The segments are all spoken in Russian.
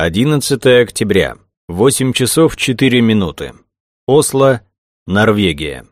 11 октября, 8 часов 4 минуты. Осло, Норвегия.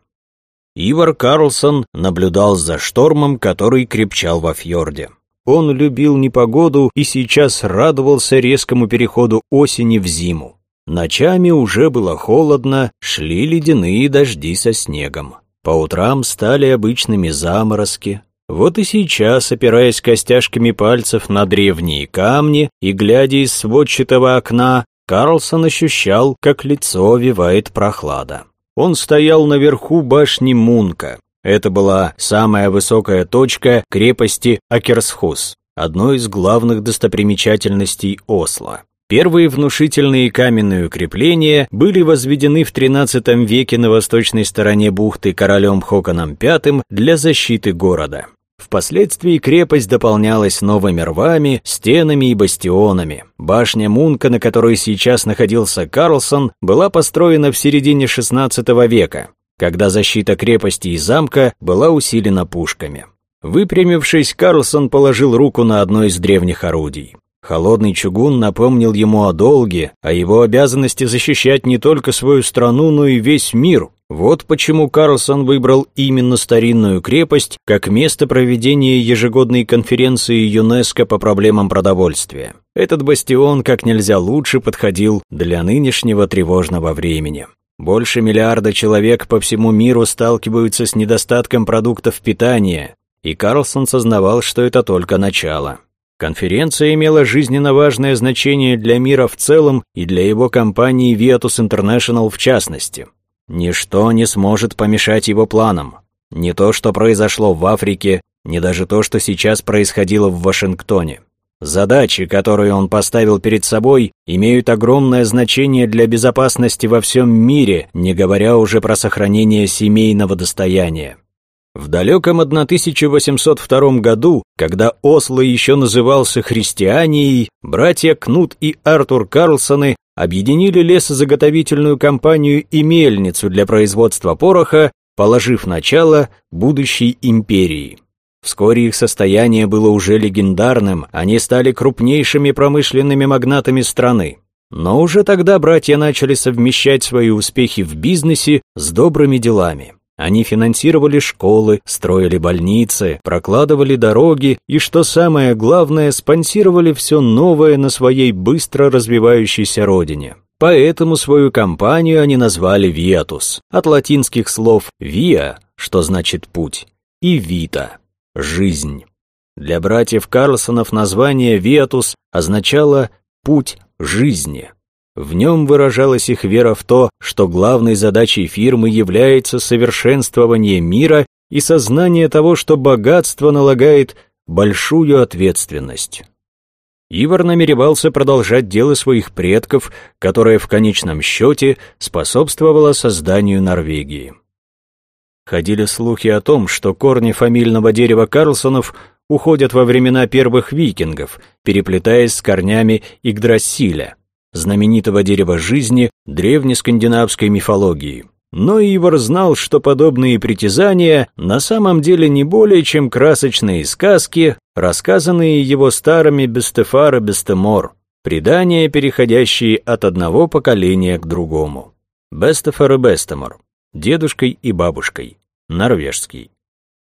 Ивар Карлсон наблюдал за штормом, который крепчал во фьорде. Он любил непогоду и сейчас радовался резкому переходу осени в зиму. Ночами уже было холодно, шли ледяные дожди со снегом. По утрам стали обычными заморозки, вот и сейчас, опираясь костяшками пальцев на древние камни и глядя из сводчатого окна, Карлсон ощущал, как лицо овивает прохлада. Он стоял наверху башни Мунка. Это была самая высокая точка крепости Акерсхус, одной из главных достопримечательностей Осло. Первые внушительные каменные укрепления были возведены в XIII веке на восточной стороне бухты королем Хоконом V для защиты города. Впоследствии крепость дополнялась новыми рвами, стенами и бастионами. Башня Мунка, на которой сейчас находился Карлсон, была построена в середине XVI века, когда защита крепости и замка была усилена пушками. Выпрямившись, Карлсон положил руку на одно из древних орудий. Холодный чугун напомнил ему о долге, о его обязанности защищать не только свою страну, но и весь мир. Вот почему Карлсон выбрал именно старинную крепость как место проведения ежегодной конференции ЮНЕСКО по проблемам продовольствия. Этот бастион как нельзя лучше подходил для нынешнего тревожного времени. Больше миллиарда человек по всему миру сталкиваются с недостатком продуктов питания, и Карлсон сознавал, что это только начало. Конференция имела жизненно важное значение для мира в целом и для его компании Viatus International в частности. Ничто не сможет помешать его планам. Не то, что произошло в Африке, не даже то, что сейчас происходило в Вашингтоне. Задачи, которые он поставил перед собой, имеют огромное значение для безопасности во всем мире, не говоря уже про сохранение семейного достояния. В далеком 1802 году, когда Осло еще назывался Христианией, братья Кнут и Артур Карлсоны объединили лесозаготовительную компанию и мельницу для производства пороха, положив начало будущей империи. Вскоре их состояние было уже легендарным, они стали крупнейшими промышленными магнатами страны. Но уже тогда братья начали совмещать свои успехи в бизнесе с добрыми делами. Они финансировали школы, строили больницы, прокладывали дороги и, что самое главное, спонсировали все новое на своей быстро развивающейся родине. Поэтому свою компанию они назвали «Виатус» от латинских слов «via», что значит «путь», и «vita» — «жизнь». Для братьев Карлсонов название «Виатус» означало «путь жизни». В нем выражалась их вера в то, что главной задачей фирмы является совершенствование мира и сознание того, что богатство налагает большую ответственность. Ивар намеревался продолжать дело своих предков, которое в конечном счете способствовало созданию Норвегии. Ходили слухи о том, что корни фамильного дерева Карлсонов уходят во времена первых викингов, переплетаясь с корнями Игдрасиля знаменитого дерева жизни древнескандинавской мифологии. Но Ивар знал, что подобные притязания на самом деле не более чем красочные сказки, рассказанные его старыми Бестефар и Бестемор, предания, переходящие от одного поколения к другому. Бестефар и Бестемор, дедушкой и бабушкой, норвежский.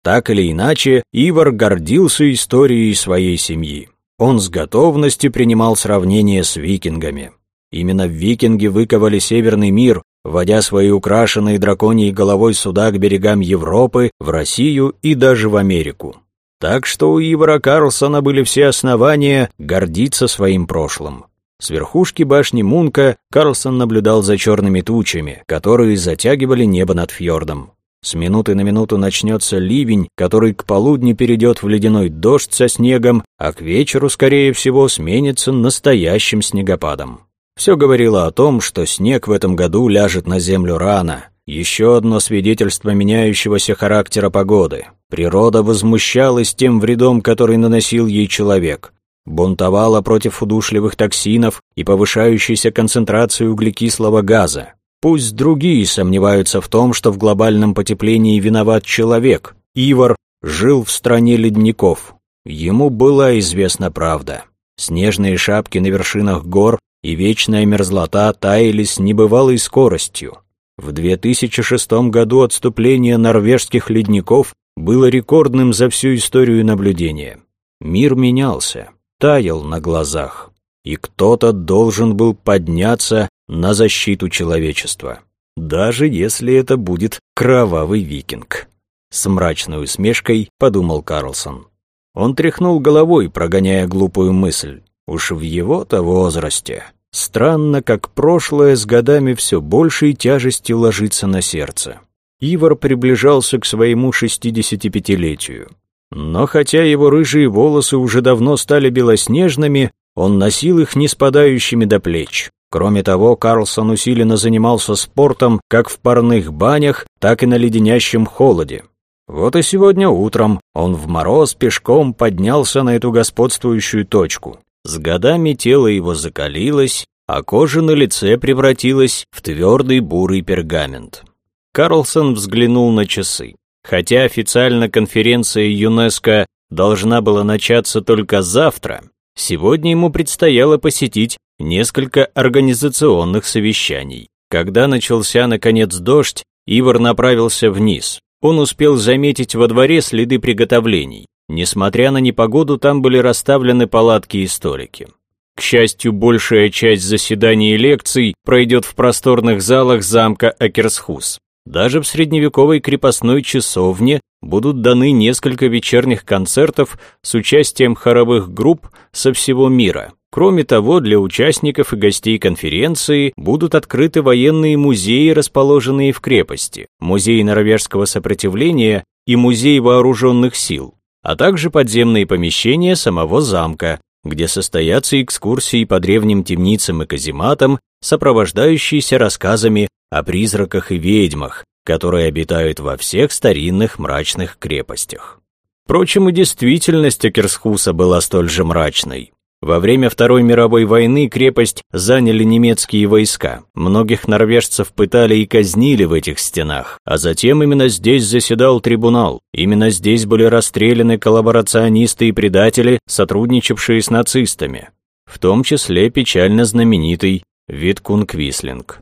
Так или иначе, Ивар гордился историей своей семьи. Он с готовностью принимал сравнение с викингами. Именно викинги выковали Северный мир, водя свои украшенные драконьей головой суда к берегам Европы, в Россию и даже в Америку. Так что у Ивара Карлсона были все основания гордиться своим прошлым. С верхушки башни Мунка Карлсон наблюдал за черными тучами, которые затягивали небо над фьордом. С минуты на минуту начнется ливень, который к полудню перейдет в ледяной дождь со снегом, а к вечеру, скорее всего, сменится настоящим снегопадом. Все говорило о том, что снег в этом году ляжет на землю рано. Еще одно свидетельство меняющегося характера погоды. Природа возмущалась тем вредом, который наносил ей человек. Бунтовала против удушливых токсинов и повышающейся концентрации углекислого газа. Пусть другие сомневаются в том, что в глобальном потеплении виноват человек. Ивар жил в стране ледников. Ему была известна правда. Снежные шапки на вершинах гор и вечная мерзлота таяли с небывалой скоростью. В 2006 году отступление норвежских ледников было рекордным за всю историю наблюдения. Мир менялся, таял на глазах, и кто-то должен был подняться на защиту человечества, даже если это будет кровавый викинг. С мрачной усмешкой подумал Карлсон. Он тряхнул головой, прогоняя глупую мысль. Уж в его-то возрасте. Странно, как прошлое с годами все большей тяжестью ложится на сердце. Ивар приближался к своему 65-летию. Но хотя его рыжие волосы уже давно стали белоснежными, он носил их не спадающими до плеч. Кроме того, Карлсон усиленно занимался спортом как в парных банях, так и на леденящем холоде. Вот и сегодня утром он в мороз пешком поднялся на эту господствующую точку. С годами тело его закалилось, а кожа на лице превратилась в твердый бурый пергамент. Карлсон взглянул на часы. Хотя официально конференция ЮНЕСКО должна была начаться только завтра, сегодня ему предстояло посетить несколько организационных совещаний. Когда начался, наконец, дождь, Ивар направился вниз. Он успел заметить во дворе следы приготовлений. Несмотря на непогоду, там были расставлены палатки и столики. К счастью, большая часть заседаний и лекций пройдет в просторных залах замка Акерсхус. Даже в средневековой крепостной часовне будут даны несколько вечерних концертов с участием хоровых групп со всего мира. Кроме того, для участников и гостей конференции будут открыты военные музеи, расположенные в крепости, музей норвежского сопротивления и музей вооруженных сил а также подземные помещения самого замка, где состоятся экскурсии по древним темницам и казематам, сопровождающиеся рассказами о призраках и ведьмах, которые обитают во всех старинных мрачных крепостях. Впрочем, и действительность Акерсхуса была столь же мрачной. Во время Второй мировой войны крепость заняли немецкие войска. Многих норвежцев пытали и казнили в этих стенах. А затем именно здесь заседал трибунал. Именно здесь были расстреляны коллаборационисты и предатели, сотрудничавшие с нацистами. В том числе печально знаменитый Виткун Квислинг.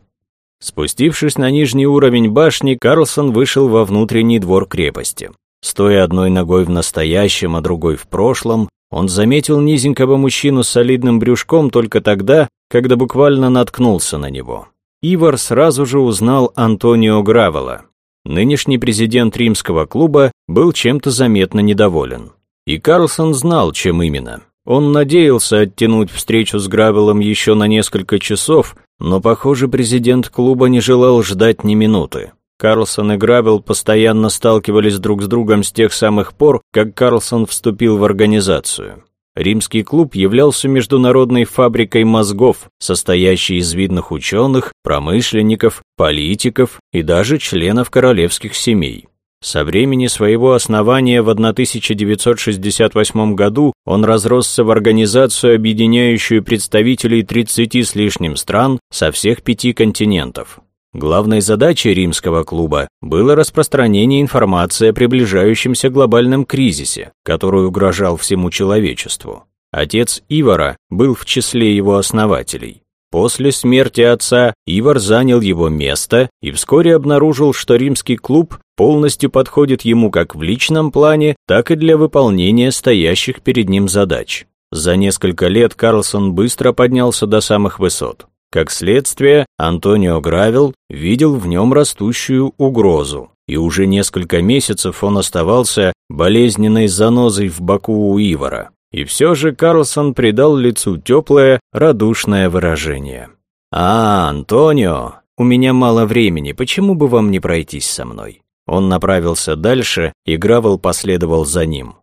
Спустившись на нижний уровень башни, Карлсон вышел во внутренний двор крепости. Стоя одной ногой в настоящем, а другой в прошлом, он заметил низенького мужчину с солидным брюшком только тогда, когда буквально наткнулся на него. Ивар сразу же узнал Антонио Гравела. Нынешний президент римского клуба был чем-то заметно недоволен. И Карлсон знал, чем именно. Он надеялся оттянуть встречу с Гравелом еще на несколько часов, но, похоже, президент клуба не желал ждать ни минуты. Карлсон и Гравел постоянно сталкивались друг с другом с тех самых пор, как Карлсон вступил в организацию. Римский клуб являлся международной фабрикой мозгов, состоящей из видных ученых, промышленников, политиков и даже членов королевских семей. Со времени своего основания в 1968 году он разросся в организацию, объединяющую представителей 30 с лишним стран со всех пяти континентов. Главной задачей римского клуба было распространение информации о приближающемся глобальном кризисе, который угрожал всему человечеству. Отец Ивара был в числе его основателей. После смерти отца Ивар занял его место и вскоре обнаружил, что римский клуб полностью подходит ему как в личном плане, так и для выполнения стоящих перед ним задач. За несколько лет Карлсон быстро поднялся до самых высот. Как следствие, Антонио Гравел видел в нем растущую угрозу, и уже несколько месяцев он оставался болезненной занозой в боку у Ивара. И все же Карлсон придал лицу теплое, радушное выражение. «А, Антонио, у меня мало времени, почему бы вам не пройтись со мной?» Он направился дальше, и Гравел последовал за ним.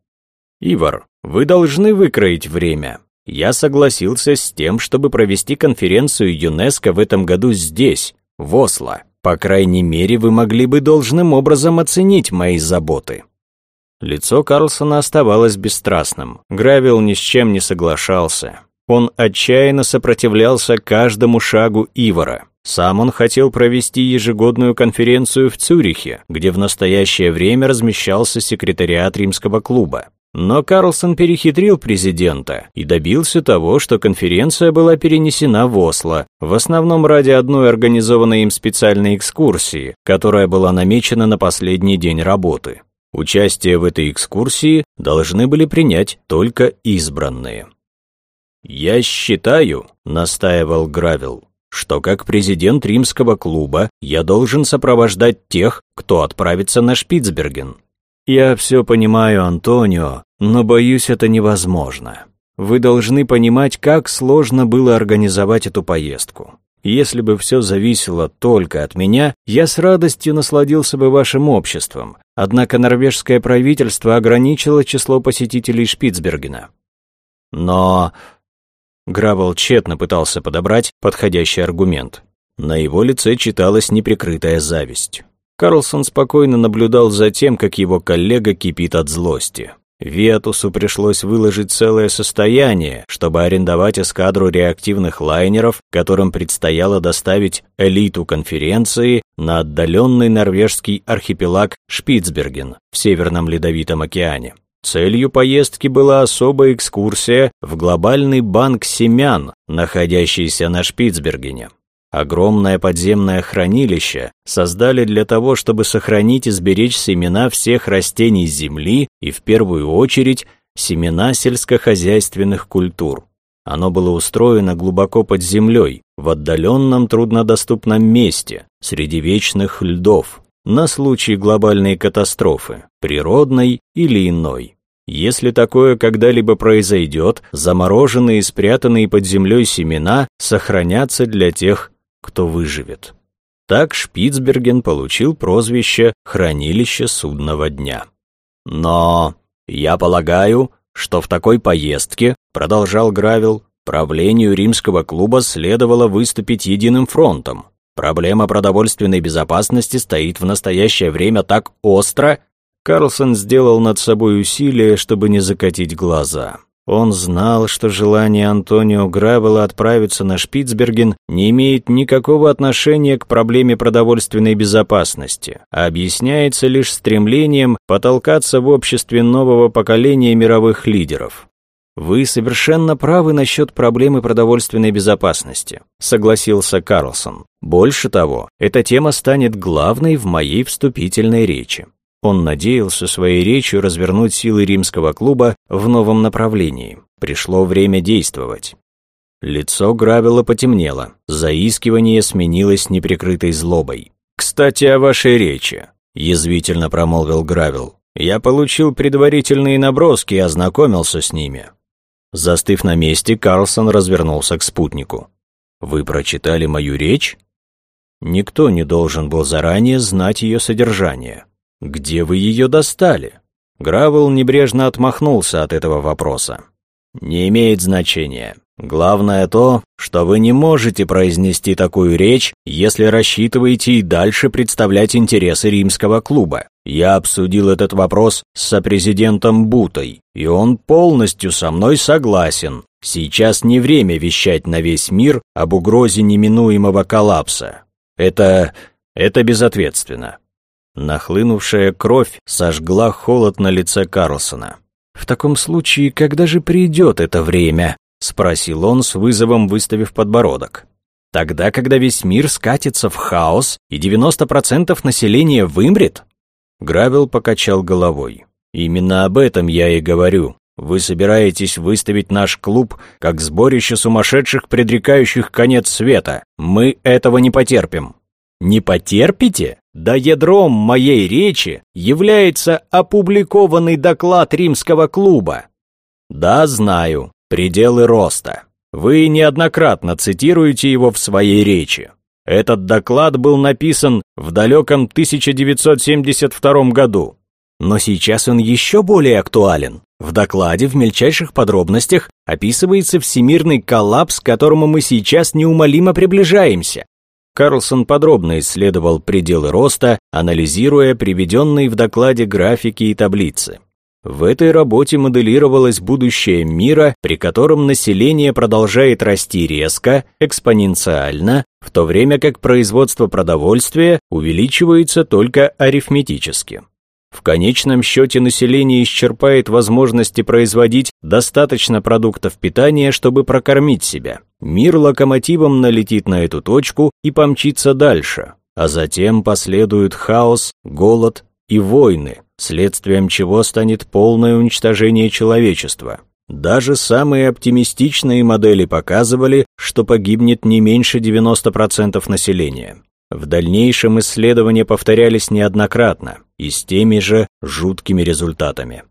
«Ивар, вы должны выкроить время я согласился с тем, чтобы провести конференцию ЮНЕСКО в этом году здесь, в Осло. По крайней мере, вы могли бы должным образом оценить мои заботы». Лицо Карлсона оставалось бесстрастным. Гравил ни с чем не соглашался. Он отчаянно сопротивлялся каждому шагу Ивара. Сам он хотел провести ежегодную конференцию в Цюрихе, где в настоящее время размещался секретариат римского клуба. Но Карлсон перехитрил президента и добился того, что конференция была перенесена в Осло, в основном ради одной организованной им специальной экскурсии, которая была намечена на последний день работы. Участие в этой экскурсии должны были принять только избранные. «Я считаю», — настаивал Гравил, что как президент римского клуба я должен сопровождать тех, кто отправится на Шпицберген. Я все понимаю, Антонио, но боюсь, это невозможно. Вы должны понимать, как сложно было организовать эту поездку. Если бы все зависело только от меня, я с радостью насладился бы вашим обществом. Однако норвежское правительство ограничило число посетителей Шпицбергена. Но... Гравел тщетно пытался подобрать подходящий аргумент. На его лице читалась неприкрытая зависть. Карлсон спокойно наблюдал за тем, как его коллега кипит от злости. Ветусу пришлось выложить целое состояние, чтобы арендовать эскадру реактивных лайнеров, которым предстояло доставить элиту конференции на отдаленный норвежский архипелаг Шпицберген в Северном Ледовитом океане. Целью поездки была особая экскурсия в глобальный банк семян, находящийся на Шпицбергене. Огромное подземное хранилище создали для того, чтобы сохранить и сберечь семена всех растений Земли и, в первую очередь, семена сельскохозяйственных культур. Оно было устроено глубоко под землей, в отдаленном труднодоступном месте, среди вечных льдов, на случай глобальной катастрофы, природной или иной. Если такое когда-либо произойдет, замороженные и спрятанные под землей семена сохранятся для тех, кто выживет. Так Шпицберген получил прозвище «Хранилище судного дня». «Но я полагаю, что в такой поездке, — продолжал Гравил, — правлению римского клуба следовало выступить единым фронтом. Проблема продовольственной безопасности стоит в настоящее время так остро, Карлсон сделал над собой усилие, чтобы не закатить глаза. Он знал, что желание Антонио Гравела отправиться на Шпицберген не имеет никакого отношения к проблеме продовольственной безопасности, а объясняется лишь стремлением потолкаться в обществе нового поколения мировых лидеров. «Вы совершенно правы насчет проблемы продовольственной безопасности», согласился Карлсон. «Больше того, эта тема станет главной в моей вступительной речи. Он надеялся своей речью развернуть силы римского клуба в новом направлении. Пришло время действовать. Лицо Гравила потемнело, заискивание сменилось неприкрытой злобой. «Кстати, о вашей речи», — язвительно промолвил Гравил. «Я получил предварительные наброски и ознакомился с ними». Застыв на месте, Карлсон развернулся к спутнику. «Вы прочитали мою речь?» Никто не должен был заранее знать ее содержание. «Где вы ее достали?» Гравел небрежно отмахнулся от этого вопроса. «Не имеет значения. Главное то, что вы не можете произнести такую речь, если рассчитываете и дальше представлять интересы римского клуба. Я обсудил этот вопрос с сопрезидентом Бутой, и он полностью со мной согласен. Сейчас не время вещать на весь мир об угрозе неминуемого коллапса. Это... это безответственно. Нахлынувшая кровь сожгла холод на лице Карлсона. «В таком случае, когда же придет это время?» — спросил он с вызовом, выставив подбородок. «Тогда, когда весь мир скатится в хаос и 90% населения вымрет?» Гравел покачал головой. «Именно об этом я и говорю. Вы собираетесь выставить наш клуб как сборище сумасшедших, предрекающих конец света. Мы этого не потерпим». «Не потерпите?» Да ядром моей речи является опубликованный доклад Римского клуба. Да, знаю, пределы роста. Вы неоднократно цитируете его в своей речи. Этот доклад был написан в далеком 1972 году. Но сейчас он еще более актуален. В докладе в мельчайших подробностях описывается всемирный коллапс, к которому мы сейчас неумолимо приближаемся. Карлсон подробно исследовал пределы роста, анализируя приведенные в докладе графики и таблицы. В этой работе моделировалось будущее мира, при котором население продолжает расти резко, экспоненциально, в то время как производство продовольствия увеличивается только арифметически. В конечном счете население исчерпает возможности производить достаточно продуктов питания, чтобы прокормить себя. Мир локомотивом налетит на эту точку и помчится дальше, а затем последует хаос, голод и войны, следствием чего станет полное уничтожение человечества. Даже самые оптимистичные модели показывали, что погибнет не меньше 90% населения. В дальнейшем исследования повторялись неоднократно и с теми же жуткими результатами.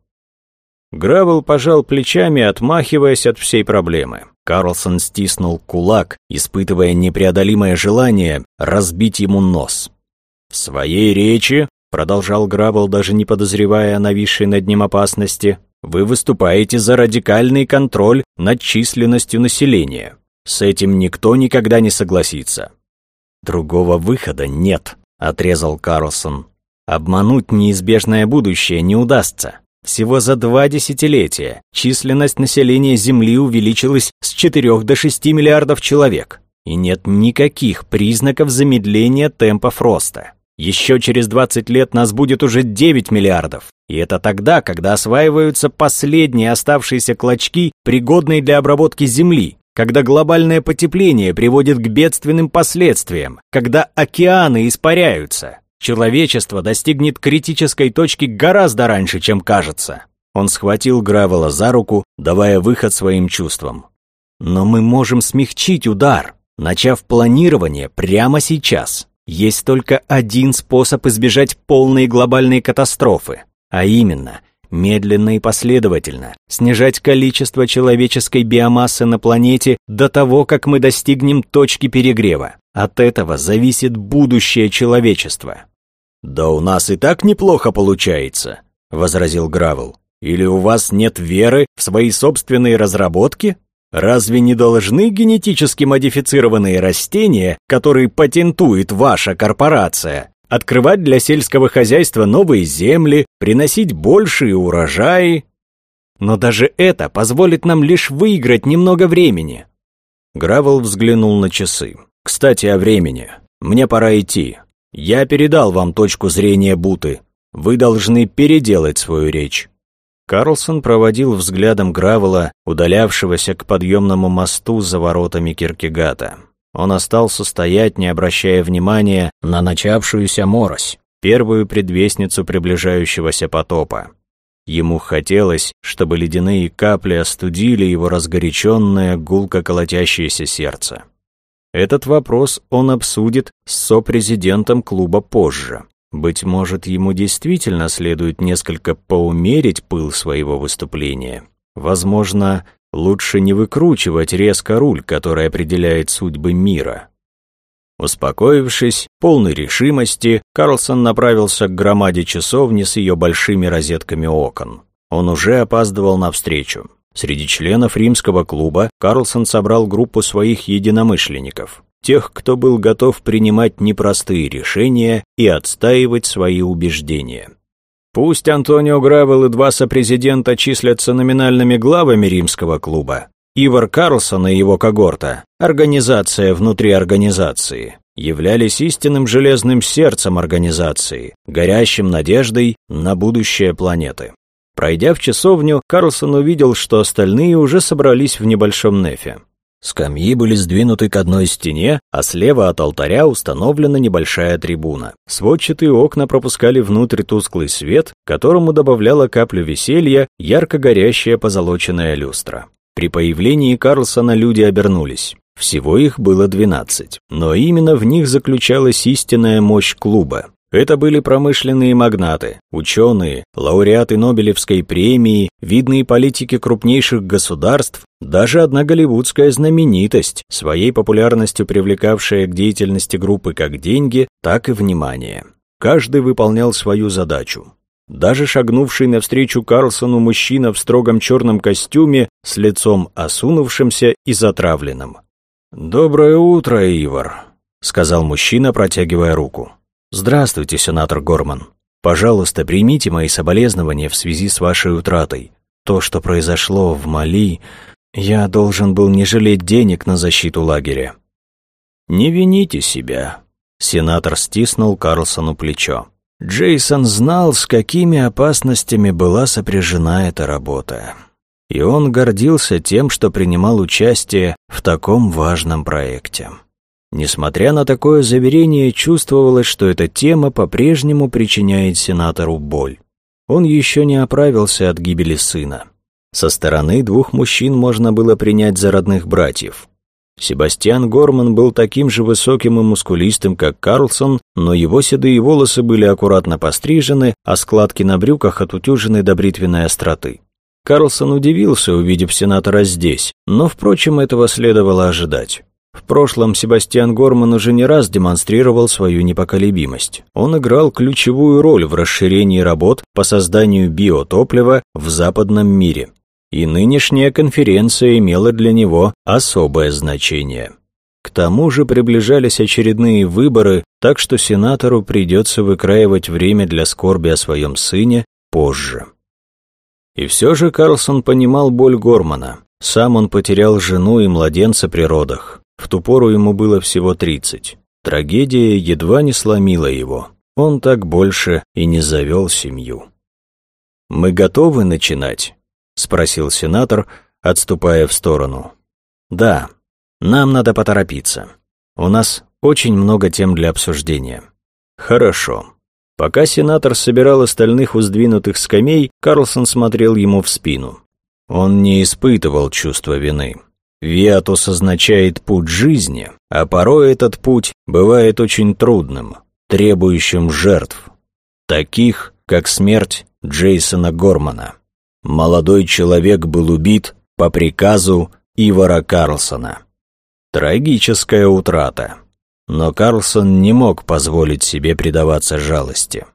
Гравел пожал плечами, отмахиваясь от всей проблемы. Карлсон стиснул кулак, испытывая непреодолимое желание разбить ему нос. В своей речи, продолжал Гравел, даже не подозревая о нависшей над ним опасности, вы выступаете за радикальный контроль над численностью населения. С этим никто никогда не согласится. Другого выхода нет, отрезал Карлсон. Обмануть неизбежное будущее не удастся. Всего за два десятилетия численность населения Земли увеличилась с 4 до 6 миллиардов человек, и нет никаких признаков замедления темпов роста. Еще через 20 лет нас будет уже 9 миллиардов, и это тогда, когда осваиваются последние оставшиеся клочки, пригодные для обработки Земли, когда глобальное потепление приводит к бедственным последствиям, когда океаны испаряются. Человечество достигнет критической точки гораздо раньше, чем кажется. Он схватил Гравела за руку, давая выход своим чувствам. Но мы можем смягчить удар, начав планирование прямо сейчас. Есть только один способ избежать полной глобальной катастрофы, а именно – медленно и последовательно, снижать количество человеческой биомассы на планете до того, как мы достигнем точки перегрева. От этого зависит будущее человечества. «Да у нас и так неплохо получается», — возразил Гравел. «Или у вас нет веры в свои собственные разработки? Разве не должны генетически модифицированные растения, которые патентует ваша корпорация, открывать для сельского хозяйства новые земли, приносить большие урожаи. Но даже это позволит нам лишь выиграть немного времени. Гравел взглянул на часы. Кстати, о времени. Мне пора идти. Я передал вам точку зрения Буты. Вы должны переделать свою речь. Карлсон проводил взглядом Гравела, удалявшегося к подъемному мосту за воротами Киркегата. Он остался стоять, не обращая внимания на начавшуюся морось, первую предвестницу приближающегося потопа. Ему хотелось, чтобы ледяные капли остудили его разгоряченное, гулко колотящееся сердце. Этот вопрос он обсудит с сопрезидентом клуба позже. Быть может, ему действительно следует несколько поумерить пыл своего выступления. Возможно, Лучше не выкручивать резко руль, который определяет судьбы мира. Успокоившись, полной решимости, Карлсон направился к громаде часовни с ее большими розетками окон. Он уже опаздывал на встречу. Среди членов римского клуба Карлсон собрал группу своих единомышленников, тех, кто был готов принимать непростые решения и отстаивать свои убеждения. Пусть Антонио Гравел и два сопрезидента числятся номинальными главами римского клуба, Ивар Карлсон и его когорта, организация внутри организации, являлись истинным железным сердцем организации, горящим надеждой на будущее планеты. Пройдя в часовню, Карлсон увидел, что остальные уже собрались в небольшом нефе. Скамьи были сдвинуты к одной стене, а слева от алтаря установлена небольшая трибуна. Сводчатые окна пропускали внутрь тусклый свет, которому добавляла каплю веселья ярко горящая позолоченная люстра. При появлении Карлсона люди обернулись. Всего их было двенадцать, но именно в них заключалась истинная мощь клуба. Это были промышленные магнаты, ученые, лауреаты Нобелевской премии, видные политики крупнейших государств, даже одна голливудская знаменитость, своей популярностью привлекавшая к деятельности группы как деньги, так и внимание. Каждый выполнял свою задачу. Даже шагнувший навстречу Карлсону мужчина в строгом черном костюме с лицом осунувшимся и затравленным. «Доброе утро, Ивар», — сказал мужчина, протягивая руку. «Здравствуйте, сенатор Горман. Пожалуйста, примите мои соболезнования в связи с вашей утратой. То, что произошло в Мали, я должен был не жалеть денег на защиту лагеря». «Не вините себя», — сенатор стиснул Карлсону плечо. Джейсон знал, с какими опасностями была сопряжена эта работа. И он гордился тем, что принимал участие в таком важном проекте. Несмотря на такое заверение, чувствовалось, что эта тема по-прежнему причиняет сенатору боль. Он еще не оправился от гибели сына. Со стороны двух мужчин можно было принять за родных братьев. Себастьян Горман был таким же высоким и мускулистым, как Карлсон, но его седые волосы были аккуратно пострижены, а складки на брюках отутюжены до бритвенной остроты. Карлсон удивился, увидев сенатора здесь, но, впрочем, этого следовало ожидать. В прошлом Себастьян Горман уже не раз демонстрировал свою непоколебимость. Он играл ключевую роль в расширении работ по созданию биотоплива в западном мире. И нынешняя конференция имела для него особое значение. К тому же приближались очередные выборы, так что сенатору придется выкраивать время для скорби о своем сыне позже. И все же Карлсон понимал боль Гормана. Сам он потерял жену и младенца при родах. В ту пору ему было всего тридцать. Трагедия едва не сломила его. Он так больше и не завел семью. «Мы готовы начинать?» — спросил сенатор, отступая в сторону. «Да, нам надо поторопиться. У нас очень много тем для обсуждения». «Хорошо». Пока сенатор собирал остальных у сдвинутых скамей, Карлсон смотрел ему в спину. Он не испытывал чувства вины. Виатус означает путь жизни, а порой этот путь бывает очень трудным, требующим жертв, таких, как смерть Джейсона Гормана. Молодой человек был убит по приказу Ивара Карлсона. Трагическая утрата. Но Карлсон не мог позволить себе предаваться жалости.